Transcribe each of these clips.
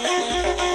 Música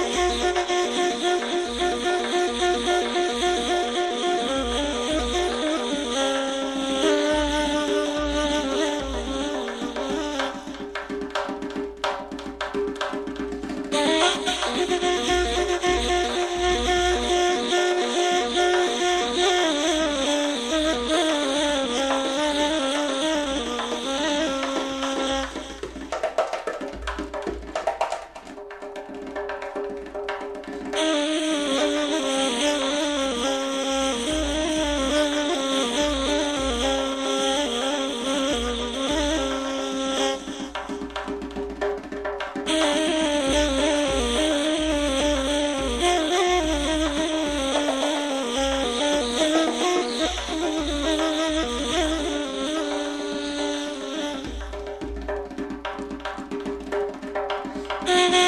Mm-hmm.